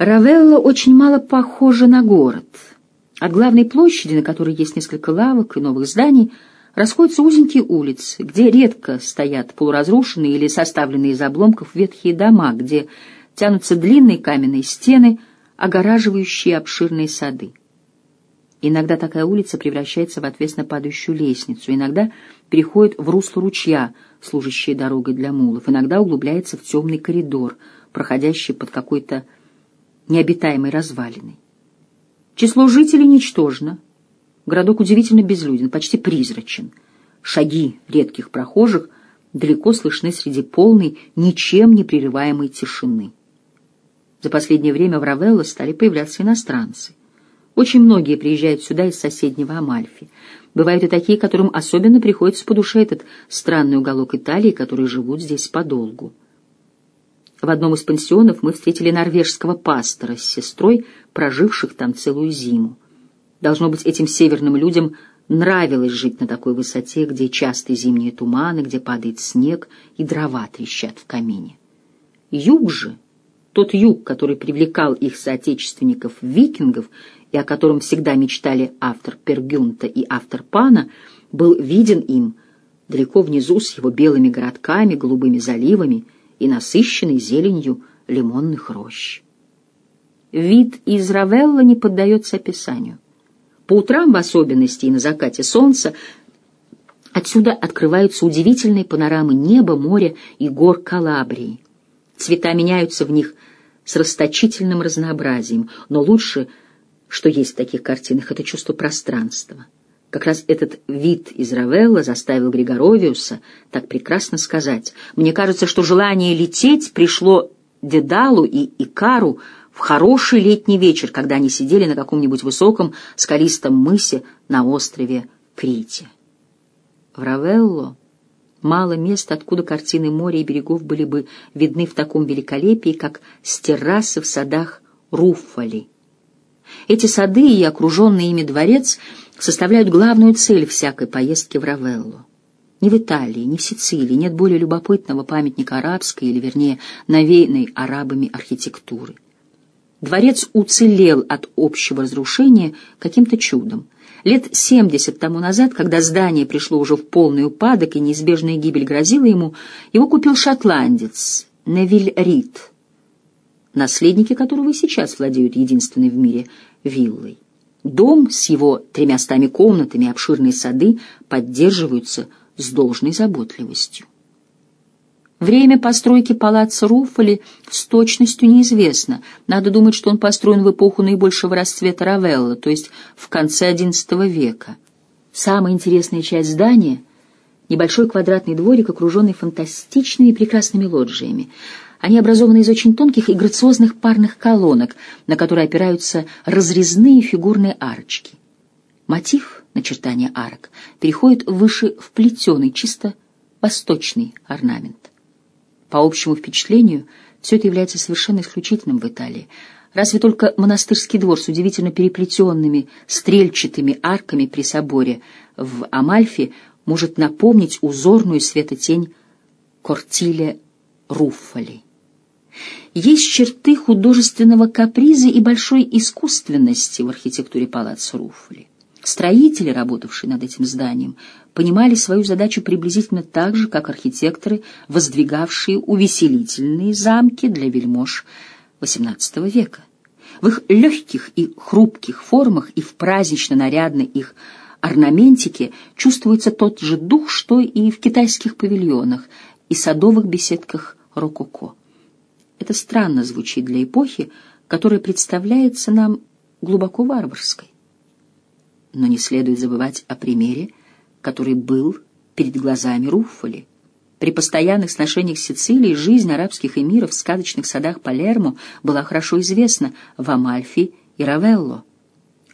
Равелла очень мало похожа на город. От главной площади, на которой есть несколько лавок и новых зданий, расходятся узенькие улицы, где редко стоят полуразрушенные или составленные из обломков ветхие дома, где тянутся длинные каменные стены, огораживающие обширные сады. Иногда такая улица превращается в отвесно падающую лестницу, иногда переходит в русло ручья, служащее дорогой для мулов, иногда углубляется в темный коридор, проходящий под какой-то необитаемой развалиной. Число жителей ничтожно. Городок удивительно безлюден, почти призрачен. Шаги редких прохожих далеко слышны среди полной, ничем не прерываемой тишины. За последнее время в Равелло стали появляться иностранцы. Очень многие приезжают сюда из соседнего Амальфи. Бывают и такие, которым особенно приходится по душе этот странный уголок Италии, которые живут здесь подолгу. В одном из пансионов мы встретили норвежского пастора с сестрой, проживших там целую зиму. Должно быть, этим северным людям нравилось жить на такой высоте, где частые зимние туманы, где падает снег и дрова трещат в камине. Юг же, тот юг, который привлекал их соотечественников-викингов и о котором всегда мечтали автор Пергюнта и автор Пана, был виден им далеко внизу с его белыми городками, голубыми заливами и насыщенной зеленью лимонных рощ. Вид из Равелла не поддается описанию. По утрам в особенности и на закате солнца отсюда открываются удивительные панорамы неба, моря и гор Калабрии. Цвета меняются в них с расточительным разнообразием, но лучше, что есть в таких картинах, это чувство пространства. Как раз этот вид из Равелла заставил Григоровиуса так прекрасно сказать. Мне кажется, что желание лететь пришло Дедалу и Икару в хороший летний вечер, когда они сидели на каком-нибудь высоком скалистом мысе на острове Крите. В Равелло мало мест, откуда картины моря и берегов были бы видны в таком великолепии, как с террасы в садах Руффали. Эти сады и окруженный ими дворец — составляют главную цель всякой поездки в Равеллу. Ни в Италии, ни в Сицилии нет более любопытного памятника арабской, или вернее, навеянной арабами архитектуры. Дворец уцелел от общего разрушения каким-то чудом. Лет семьдесят тому назад, когда здание пришло уже в полный упадок и неизбежная гибель грозила ему, его купил шотландец Невиль Рид, наследники которого сейчас владеют единственной в мире виллой. Дом с его тремястами комнатами, обширные сады поддерживаются с должной заботливостью. Время постройки палаца Руффали с точностью неизвестно. Надо думать, что он построен в эпоху наибольшего расцвета Равелла, то есть в конце XI века. Самая интересная часть здания — небольшой квадратный дворик, окруженный фантастичными и прекрасными лоджиями — они образованы из очень тонких и грациозных парных колонок, на которые опираются разрезные фигурные арочки. Мотив начертания арок переходит выше в плетеный, чисто восточный орнамент. По общему впечатлению, все это является совершенно исключительным в Италии. Разве только монастырский двор с удивительно переплетенными стрельчатыми арками при соборе в Амальфи может напомнить узорную светотень Кортиля Руффали. Есть черты художественного каприза и большой искусственности в архитектуре палаца Руффли. Строители, работавшие над этим зданием, понимали свою задачу приблизительно так же, как архитекторы, воздвигавшие увеселительные замки для вельмож XVIII века. В их легких и хрупких формах и в празднично-нарядной их орнаментике чувствуется тот же дух, что и в китайских павильонах и садовых беседках рококо. Это странно звучит для эпохи, которая представляется нам глубоко варварской. Но не следует забывать о примере, который был перед глазами Руффали. При постоянных сношениях с Сицилией жизнь арабских эмиров в сказочных садах Палермо была хорошо известна в Амальфи и Равелло.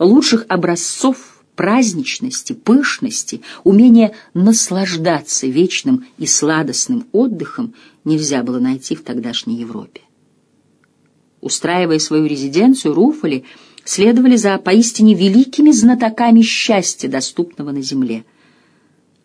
Лучших образцов праздничности, пышности, умения наслаждаться вечным и сладостным отдыхом нельзя было найти в тогдашней Европе. Устраивая свою резиденцию, Руфали следовали за поистине великими знатоками счастья, доступного на земле.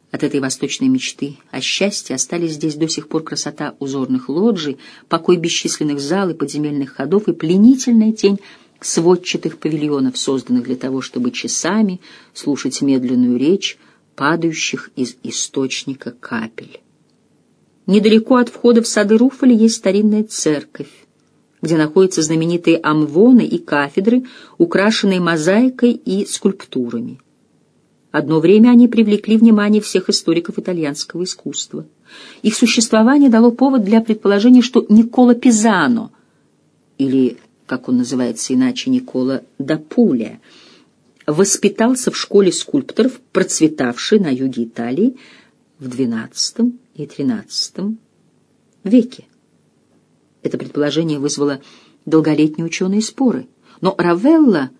От этой восточной мечты о счастье остались здесь до сих пор красота узорных лоджий, покой бесчисленных зал и подземельных ходов и пленительная тень сводчатых павильонов, созданных для того, чтобы часами слушать медленную речь падающих из источника капель. Недалеко от входа в сады Руфали есть старинная церковь, где находятся знаменитые амвоны и кафедры, украшенные мозаикой и скульптурами. Одно время они привлекли внимание всех историков итальянского искусства. Их существование дало повод для предположения, что Никола Пизано, или, как он называется иначе, Никола Дапуля, воспитался в школе скульпторов, процветавшей на юге Италии в XII и XIII веке. Это предположение вызвало долголетние ученые споры, но Равелла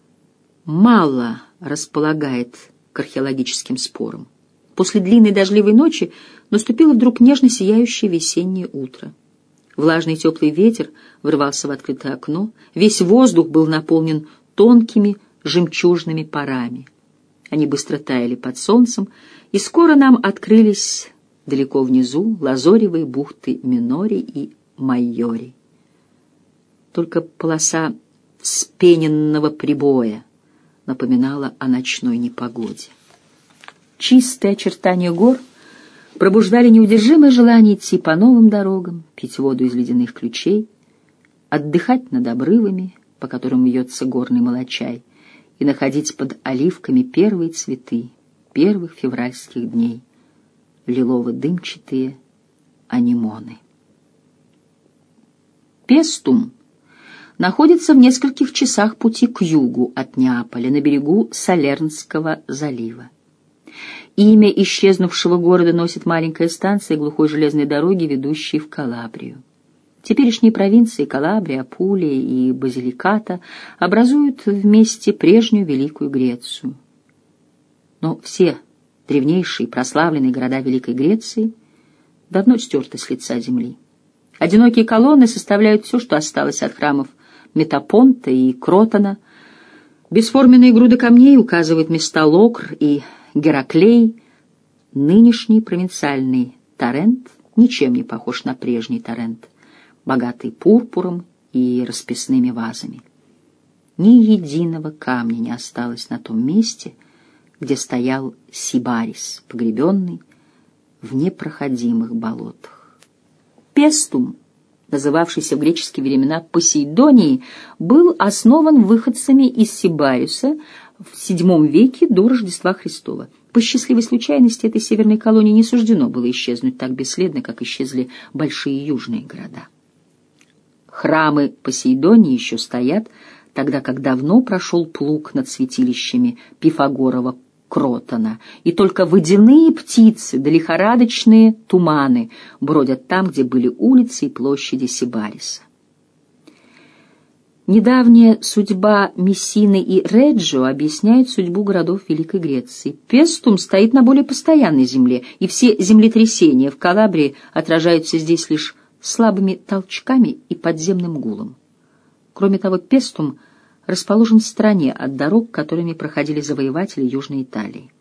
мало располагает к археологическим спорам. После длинной дождливой ночи наступило вдруг нежно сияющее весеннее утро. Влажный теплый ветер врывался в открытое окно, весь воздух был наполнен тонкими жемчужными парами. Они быстро таяли под солнцем, и скоро нам открылись далеко внизу лазоревые бухты Минори и Майори. Только полоса спененного прибоя напоминала о ночной непогоде. Чистые очертания гор пробуждали неудержимое желание идти по новым дорогам, пить воду из ледяных ключей, отдыхать над обрывами, по которым вьется горный молочай, и находить под оливками первые цветы первых февральских дней, лилово-дымчатые анимоны. Пестум находится в нескольких часах пути к югу от Неаполя, на берегу Салернского залива. Имя исчезнувшего города носит маленькая станция глухой железной дороги, ведущей в Калабрию. Теперешние провинции Калабрия, Апулия и Базиликата образуют вместе прежнюю Великую Грецию. Но все древнейшие прославленные города Великой Греции давно стерты с лица земли. Одинокие колонны составляют все, что осталось от храмов Метапонта и Кротона. Бесформенные груды камней указывают места Локр и Гераклей. Нынешний провинциальный Торрент ничем не похож на прежний Торрент, богатый пурпуром и расписными вазами. Ни единого камня не осталось на том месте, где стоял Сибарис, погребенный в непроходимых болотах. Пестум — называвшийся в греческие времена Посейдонией, был основан выходцами из Сибариуса в VII веке до Рождества Христова. По счастливой случайности этой северной колонии не суждено было исчезнуть так бесследно, как исчезли большие южные города. Храмы Посейдонии еще стоят, тогда как давно прошел плуг над святилищами Пифагорова Кротона, и только водяные птицы да лихорадочные туманы бродят там, где были улицы и площади Сибариса. Недавняя судьба Мессины и Реджио объясняет судьбу городов Великой Греции. Пестум стоит на более постоянной земле, и все землетрясения в Калабрии отражаются здесь лишь слабыми толчками и подземным гулом. Кроме того, Пестум расположен в стороне от дорог, которыми проходили завоеватели Южной Италии.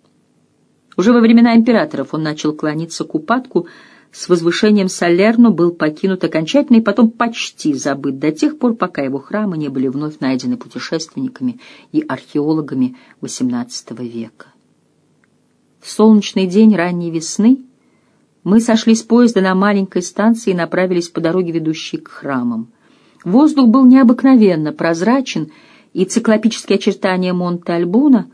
Уже во времена императоров он начал клониться к упадку, с возвышением Салерно был покинут окончательно и потом почти забыт до тех пор, пока его храмы не были вновь найдены путешественниками и археологами XVIII века. В солнечный день ранней весны мы сошли с поезда на маленькой станции и направились по дороге, ведущей к храмам. Воздух был необыкновенно прозрачен и циклопические очертания Монте-Альбуна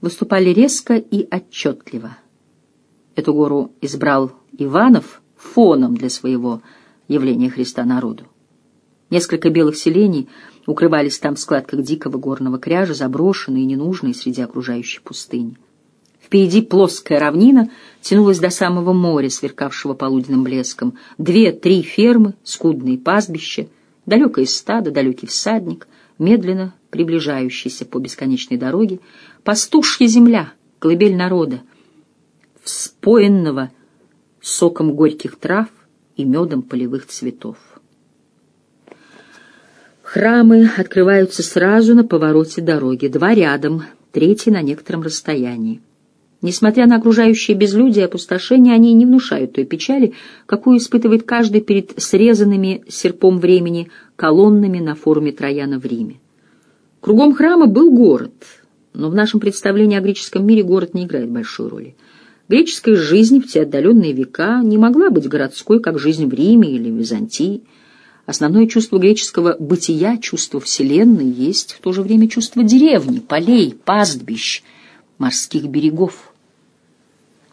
выступали резко и отчетливо. Эту гору избрал Иванов фоном для своего явления Христа народу. Несколько белых селений укрывались там в складках дикого горного кряжа, заброшенные и ненужные среди окружающей пустыни. Впереди плоская равнина тянулась до самого моря, сверкавшего полуденным блеском. Две-три фермы, скудные пастбища, далекое стадо, далекий всадник, медленно приближающийся по бесконечной дороге, пастушья земля, колыбель народа, вспоенного соком горьких трав и медом полевых цветов. Храмы открываются сразу на повороте дороги, два рядом, третий на некотором расстоянии. Несмотря на окружающее безлюдие и опустошение, они не внушают той печали, какую испытывает каждый перед срезанными серпом времени колоннами на форуме Трояна в Риме. Кругом храма был город, но в нашем представлении о греческом мире город не играет большой роли. Греческая жизнь в те отдаленные века не могла быть городской, как жизнь в Риме или Византии. Основное чувство греческого бытия, чувство вселенной, есть в то же время чувство деревни, полей, пастбищ, морских берегов.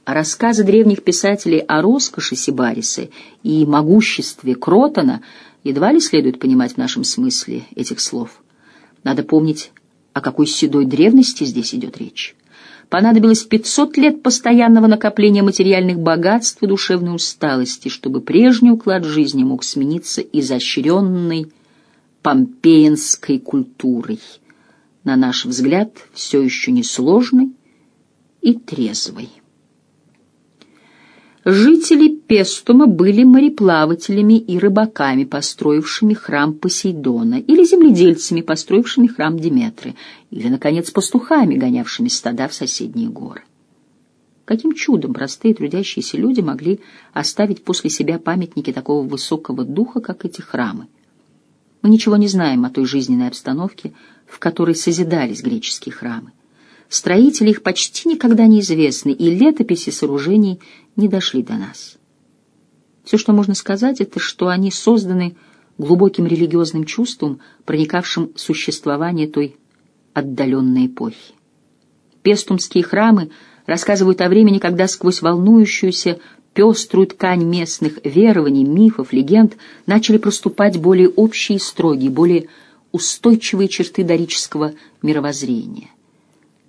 А рассказы древних писателей о роскоши Сибариса и могуществе Кротона едва ли следует понимать в нашем смысле этих слов. Надо помнить, о какой седой древности здесь идет речь. Понадобилось 500 лет постоянного накопления материальных богатств и душевной усталости, чтобы прежний уклад жизни мог смениться изощренной помпеянской культурой, на наш взгляд, все еще несложной и трезвой. Жители Пестума были мореплавателями и рыбаками, построившими храм Посейдона, или земледельцами, построившими храм Диметры, или, наконец, пастухами, гонявшими стада в соседние горы. Каким чудом простые трудящиеся люди могли оставить после себя памятники такого высокого духа, как эти храмы? Мы ничего не знаем о той жизненной обстановке, в которой созидались греческие храмы. Строители их почти никогда не известны, и летописи сооружений не дошли до нас. Все, что можно сказать, это что они созданы глубоким религиозным чувством, проникавшим в существование той отдаленной эпохи. Пестумские храмы рассказывают о времени, когда сквозь волнующуюся пеструю ткань местных верований, мифов, легенд начали проступать более общие и строгие, более устойчивые черты дорического мировоззрения.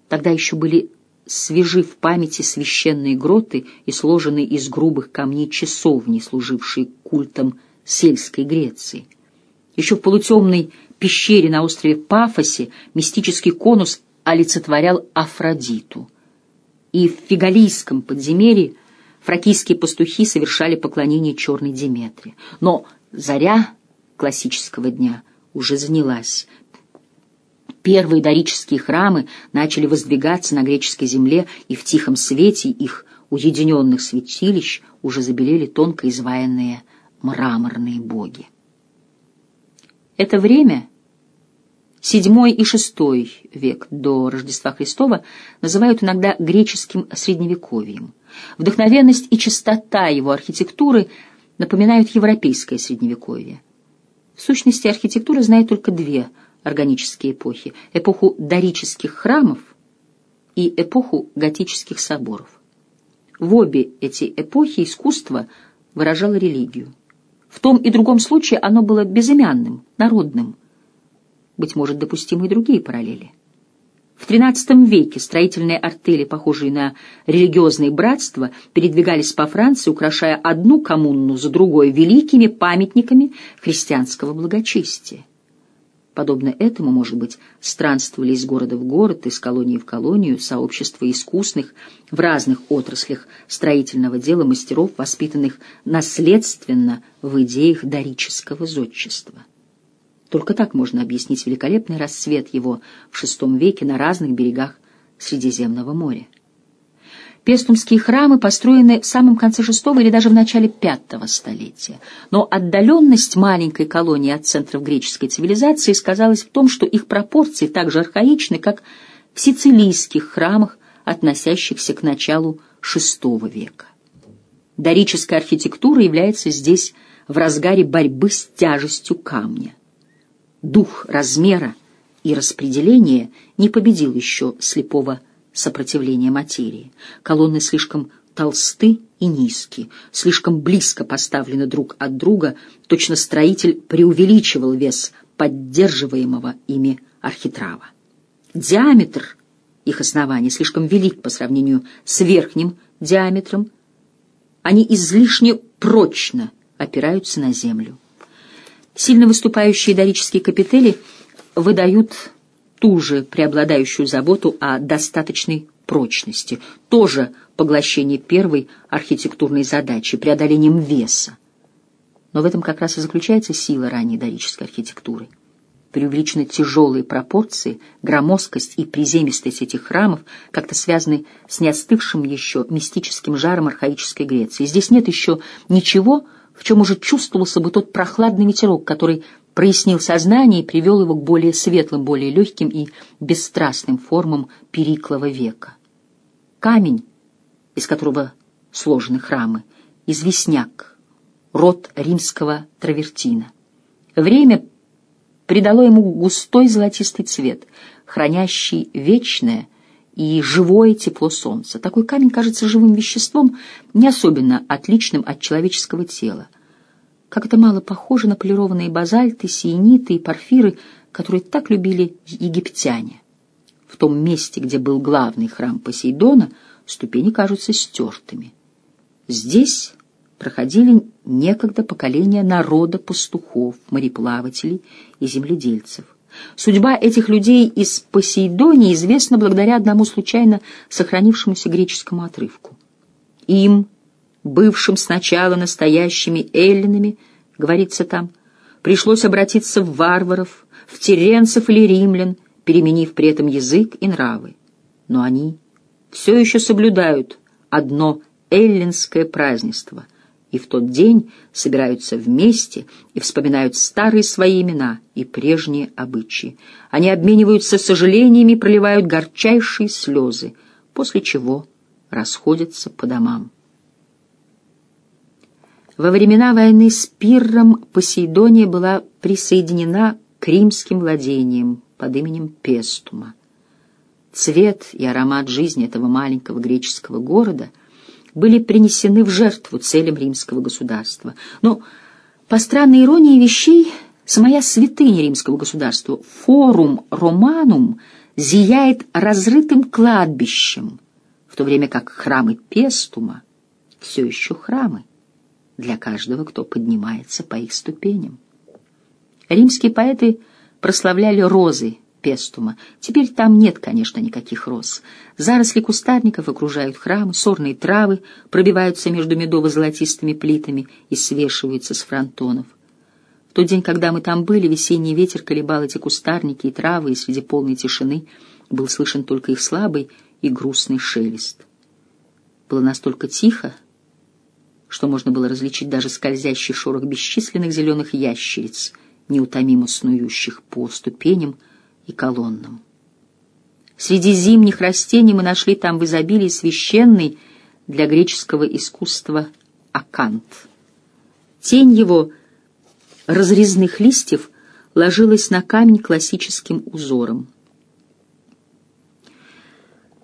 Тогда еще были свежи в памяти священные гроты и сложенные из грубых камней часовни, служившие культом сельской Греции. Еще в полутемной пещере на острове Пафосе мистический конус олицетворял Афродиту. И в фигалийском подземелье фракийские пастухи совершали поклонение черной Деметре. Но заря классического дня уже занялась, Первые дорические храмы начали воздвигаться на греческой земле, и в тихом свете их уединенных святилищ уже забелели тонко изваянные мраморные боги. Это время, седьмой и шестой век до Рождества Христова, называют иногда греческим средневековьем. Вдохновенность и чистота его архитектуры напоминают европейское средневековье. В сущности, архитектура знает только две – органические эпохи, эпоху дорических храмов и эпоху готических соборов. В обе эти эпохи искусство выражало религию. В том и другом случае оно было безымянным, народным. Быть может, допустимы и другие параллели. В XIII веке строительные артели, похожие на религиозные братства, передвигались по Франции, украшая одну коммуну за другой великими памятниками христианского благочестия. Подобно этому, может быть, странствовали из города в город, из колонии в колонию, сообщества искусных в разных отраслях строительного дела мастеров, воспитанных наследственно в идеях дорического зодчества. Только так можно объяснить великолепный расцвет его в VI веке на разных берегах Средиземного моря. Пестумские храмы построены в самом конце VI или даже в начале V столетия. Но отдаленность маленькой колонии от центров греческой цивилизации сказалась в том, что их пропорции так же архаичны, как в сицилийских храмах, относящихся к началу VI века. Дорическая архитектура является здесь в разгаре борьбы с тяжестью камня. Дух размера и распределения не победил еще слепого сопротивления материи. Колонны слишком толсты и низкие, слишком близко поставлены друг от друга, точно строитель преувеличивал вес поддерживаемого ими архитрава. Диаметр их оснований слишком велик по сравнению с верхним диаметром. Они излишне прочно опираются на землю. Сильно выступающие дорические капители выдают ту же преобладающую заботу о достаточной прочности, тоже поглощение первой архитектурной задачи, преодолением веса. Но в этом как раз и заключается сила ранней дорической архитектуры. преувеличенно тяжелые пропорции, громоздкость и приземистость этих храмов как-то связаны с неостывшим еще мистическим жаром архаической Греции. Здесь нет еще ничего, в чем уже чувствовался бы тот прохладный ветерок, который прояснил сознание и привел его к более светлым, более легким и бесстрастным формам Периклова века. Камень, из которого сложены храмы, известняк, род римского травертина. Время придало ему густой золотистый цвет, хранящий вечное и живое тепло солнца. Такой камень кажется живым веществом, не особенно отличным от человеческого тела. Как это мало похоже на полированные базальты, сиениты и порфиры, которые так любили египтяне. В том месте, где был главный храм Посейдона, ступени кажутся стертыми. Здесь проходили некогда поколения народа пастухов, мореплавателей и земледельцев. Судьба этих людей из Посейдонии известна благодаря одному случайно сохранившемуся греческому отрывку. Им, бывшим сначала настоящими эллинами, говорится там, пришлось обратиться в варваров, в теренцев или римлян, переменив при этом язык и нравы. Но они все еще соблюдают одно эллинское празднество — и в тот день собираются вместе и вспоминают старые свои имена и прежние обычаи. Они обмениваются сожалениями, проливают горчайшие слезы, после чего расходятся по домам. Во времена войны с Пирром Посейдония была присоединена к римским владениям под именем Пестума. Цвет и аромат жизни этого маленького греческого города — были принесены в жертву целям римского государства. Но, по странной иронии вещей, самая святыня римского государства, форум романум, зияет разрытым кладбищем, в то время как храмы Пестума все еще храмы для каждого, кто поднимается по их ступеням. Римские поэты прославляли розы Пестума. Теперь там нет, конечно, никаких роз. Заросли кустарников окружают храмы, сорные травы пробиваются между медово-золотистыми плитами и свешиваются с фронтонов. В тот день, когда мы там были, весенний ветер колебал эти кустарники и травы, и среди полной тишины был слышен только их слабый и грустный шелест. Было настолько тихо, что можно было различить даже скользящий шорох бесчисленных зеленых ящериц, неутомимо снующих по ступеням, и колоннам. Среди зимних растений мы нашли там в изобилии священный для греческого искусства акант. Тень его разрезных листьев ложилась на камень классическим узором.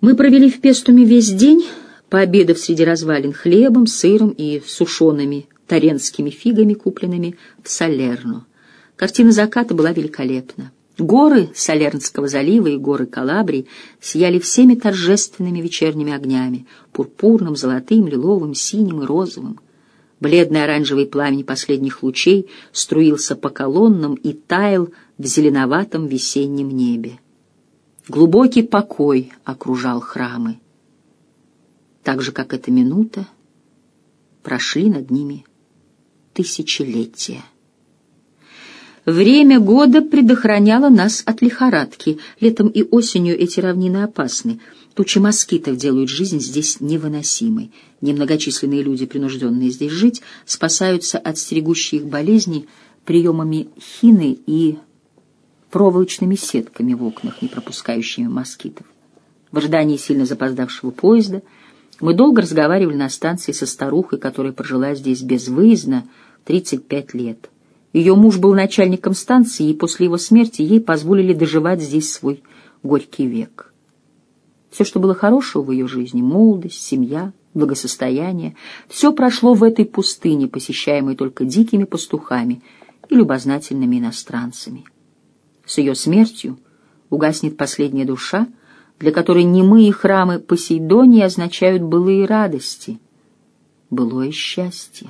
Мы провели в Пестуме весь день, пообедав среди развалин хлебом, сыром и сушеными таренскими фигами, купленными в Салерно. Картина заката была великолепна. Горы Салернского залива и горы Калабрии сияли всеми торжественными вечерними огнями — пурпурным, золотым, лиловым, синим и розовым. Бледный оранжевый пламень последних лучей струился по колоннам и таял в зеленоватом весеннем небе. Глубокий покой окружал храмы. Так же, как эта минута, прошли над ними тысячелетия. Время года предохраняло нас от лихорадки. Летом и осенью эти равнины опасны. Тучи москитов делают жизнь здесь невыносимой. Немногочисленные люди, принужденные здесь жить, спасаются от стерегущих их болезней приемами хины и проволочными сетками в окнах, не пропускающими москитов. В ожидании сильно запоздавшего поезда мы долго разговаривали на станции со старухой, которая прожила здесь безвыездно 35 лет. Ее муж был начальником станции, и после его смерти ей позволили доживать здесь свой горький век. Все, что было хорошего в ее жизни — молодость, семья, благосостояние — все прошло в этой пустыне, посещаемой только дикими пастухами и любознательными иностранцами. С ее смертью угаснет последняя душа, для которой немые храмы Посейдонии означают былые радости, былое счастье.